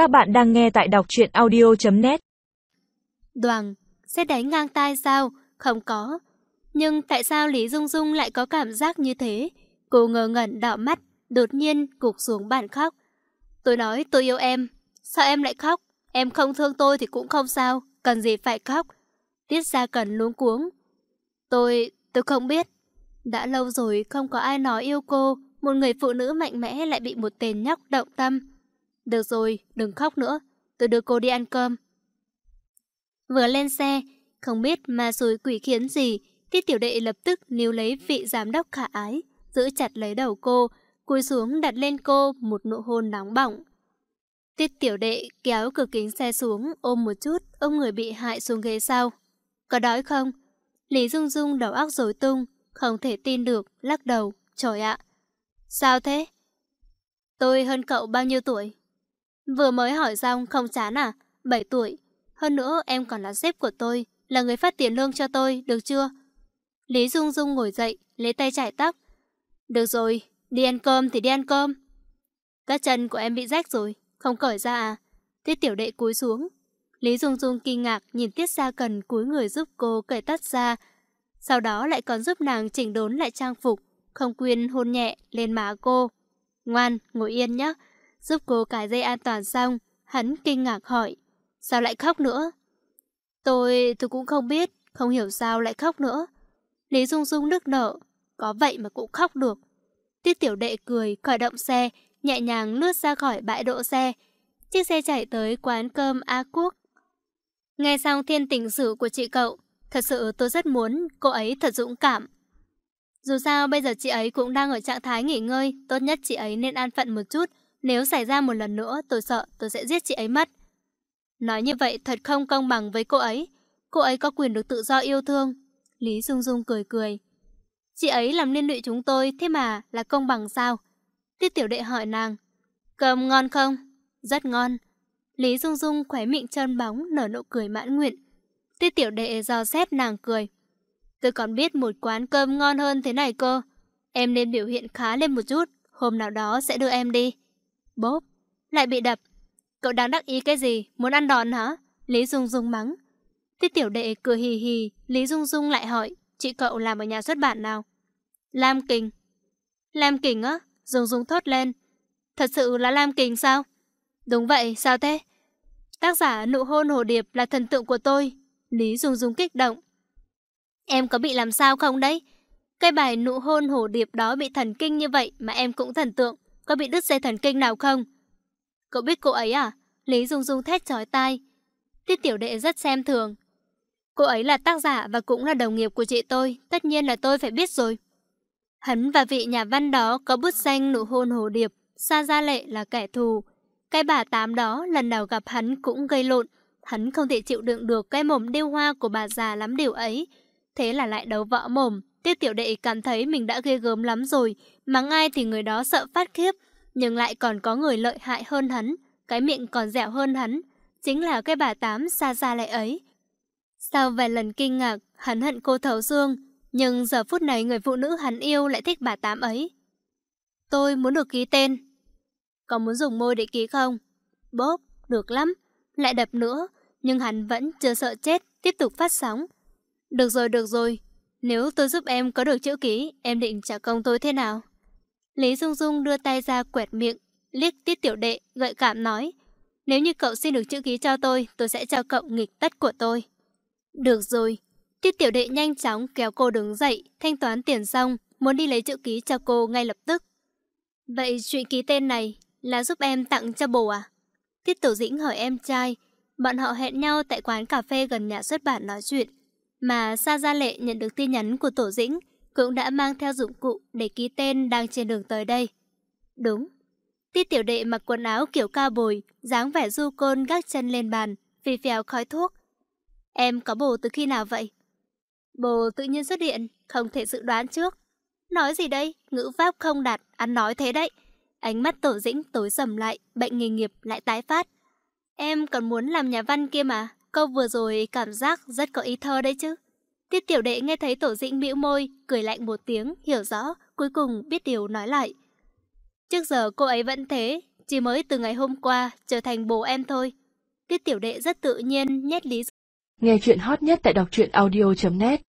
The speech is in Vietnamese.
Các bạn đang nghe tại đọc truyện audio.net Đoàn, sẽ đánh ngang tai sao? Không có. Nhưng tại sao Lý Dung Dung lại có cảm giác như thế? Cô ngờ ngẩn đỏ mắt, đột nhiên gục xuống bàn khóc. Tôi nói tôi yêu em. Sao em lại khóc? Em không thương tôi thì cũng không sao. Cần gì phải khóc? Tiết ra cần luống cuống. Tôi, tôi không biết. Đã lâu rồi không có ai nói yêu cô. Một người phụ nữ mạnh mẽ lại bị một tên nhóc động tâm. Được rồi, đừng khóc nữa. Tôi đưa cô đi ăn cơm. Vừa lên xe, không biết ma xui quỷ khiến gì, Tiết tiểu đệ lập tức níu lấy vị giám đốc khả ái, giữ chặt lấy đầu cô, cúi xuống đặt lên cô một nụ hôn nóng bỏng. Tiết tiểu đệ kéo cửa kính xe xuống, ôm một chút, ôm người bị hại xuống ghế sau. Có đói không? Lý Dung Dung đầu óc rối tung, không thể tin được, lắc đầu. Trời ạ! Sao thế? Tôi hơn cậu bao nhiêu tuổi? Vừa mới hỏi xong không chán à? 7 tuổi. Hơn nữa em còn là sếp của tôi, là người phát tiền lương cho tôi, được chưa? Lý Dung Dung ngồi dậy, lấy tay chải tóc. Được rồi, đi ăn cơm thì đi ăn cơm. Các chân của em bị rách rồi, không cởi ra à? Tiết tiểu đệ cúi xuống. Lý Dung Dung kinh ngạc nhìn Tiết Gia Cần cúi người giúp cô cởi tắt ra. Sau đó lại còn giúp nàng chỉnh đốn lại trang phục, không quên hôn nhẹ lên má cô. Ngoan, ngồi yên nhé. Giúp cô cài dây an toàn xong, hắn kinh ngạc hỏi. Sao lại khóc nữa? Tôi, tôi cũng không biết, không hiểu sao lại khóc nữa. Lý Dung Dung nức nở, có vậy mà cũng khóc được. Tiết tiểu đệ cười, khởi động xe, nhẹ nhàng lướt ra khỏi bãi đỗ xe. Chiếc xe chạy tới quán cơm A Quốc. Nghe xong thiên tình sử của chị cậu, thật sự tôi rất muốn cô ấy thật dũng cảm. Dù sao bây giờ chị ấy cũng đang ở trạng thái nghỉ ngơi, tốt nhất chị ấy nên an phận một chút. Nếu xảy ra một lần nữa, tôi sợ tôi sẽ giết chị ấy mất. Nói như vậy thật không công bằng với cô ấy. Cô ấy có quyền được tự do yêu thương. Lý Dung Dung cười cười. Chị ấy làm liên lụy chúng tôi, thế mà là công bằng sao? Tiết tiểu đệ hỏi nàng. Cơm ngon không? Rất ngon. Lý Dung Dung khóe miệng trơn bóng, nở nụ cười mãn nguyện. Tiết tiểu đệ do xét nàng cười. Tôi còn biết một quán cơm ngon hơn thế này cơ. Em nên biểu hiện khá lên một chút, hôm nào đó sẽ đưa em đi. Bốp, lại bị đập. Cậu đang đắc ý cái gì, muốn ăn đòn hả? Lý Dung Dung mắng. Tiết tiểu đệ cười hì hì, Lý Dung Dung lại hỏi, chị cậu làm ở nhà xuất bản nào? Lam Kình. Lam Kình á? Dung Dung thốt lên. Thật sự là Lam Kình sao? Đúng vậy, sao thế? Tác giả Nụ hôn hồ điệp là thần tượng của tôi. Lý Dung Dung kích động. Em có bị làm sao không đấy? Cái bài nụ hôn hồ điệp đó bị thần kinh như vậy mà em cũng thần tượng. Có bị đứt dây thần kinh nào không? Cậu biết cô ấy à? Lý Dung Dung thét chói tai. Tiết tiểu đệ rất xem thường. Cô ấy là tác giả và cũng là đồng nghiệp của chị tôi. Tất nhiên là tôi phải biết rồi. Hắn và vị nhà văn đó có bút danh nụ hôn hồ điệp. xa Gia Lệ là kẻ thù. Cái bà tám đó lần nào gặp hắn cũng gây lộn. Hắn không thể chịu đựng được cái mồm điêu hoa của bà già lắm điều ấy. Thế là lại đấu võ mồm. Tiết tiểu đệ cảm thấy mình đã ghê gớm lắm rồi. Mắng ai thì người đó sợ phát khiếp. Nhưng lại còn có người lợi hại hơn hắn. Cái miệng còn dẻo hơn hắn. Chính là cái bà tám xa xa lại ấy. Sau vài lần kinh ngạc, hắn hận cô thấu xương. Nhưng giờ phút này người phụ nữ hắn yêu lại thích bà tám ấy. Tôi muốn được ký tên. Có muốn dùng môi để ký không? Bốp, được lắm. Lại đập nữa. Nhưng hắn vẫn chưa sợ chết, tiếp tục phát sóng. Được rồi, được rồi. Nếu tôi giúp em có được chữ ký, em định trả công tôi thế nào? Lý Dung Dung đưa tay ra quẹt miệng, liếc tiết tiểu đệ, gợi cảm nói. Nếu như cậu xin được chữ ký cho tôi, tôi sẽ cho cậu nghịch tất của tôi. Được rồi. Tiết tiểu đệ nhanh chóng kéo cô đứng dậy, thanh toán tiền xong, muốn đi lấy chữ ký cho cô ngay lập tức. Vậy chuyện ký tên này là giúp em tặng cho bồ à? Tiết Tổ Dĩnh hỏi em trai. Bọn họ hẹn nhau tại quán cà phê gần nhà xuất bản nói chuyện. Mà Sa Gia Lệ nhận được tin nhắn của Tổ Dĩnh, cũng đã mang theo dụng cụ để ký tên đang trên đường tới đây. Đúng. Tiết tiểu đệ mặc quần áo kiểu cao bồi, dáng vẻ du côn gác chân lên bàn, phì phèo khói thuốc. Em có bồ từ khi nào vậy? Bồ tự nhiên xuất hiện, không thể dự đoán trước. Nói gì đây? Ngữ pháp không đạt, ăn nói thế đấy. Ánh mắt tổ dĩnh tối sầm lại, bệnh nghề nghiệp lại tái phát. Em còn muốn làm nhà văn kia mà, câu vừa rồi cảm giác rất có ý thơ đấy chứ. Tiết tiểu đệ nghe thấy tổ dĩnh mỉu môi, cười lạnh một tiếng, hiểu rõ, cuối cùng biết điều nói lại. Trước giờ cô ấy vẫn thế, chỉ mới từ ngày hôm qua trở thành bố em thôi. Tiết tiểu đệ rất tự nhiên nhét Lý Nghe chuyện hot nhất tại đọc truyện audio.net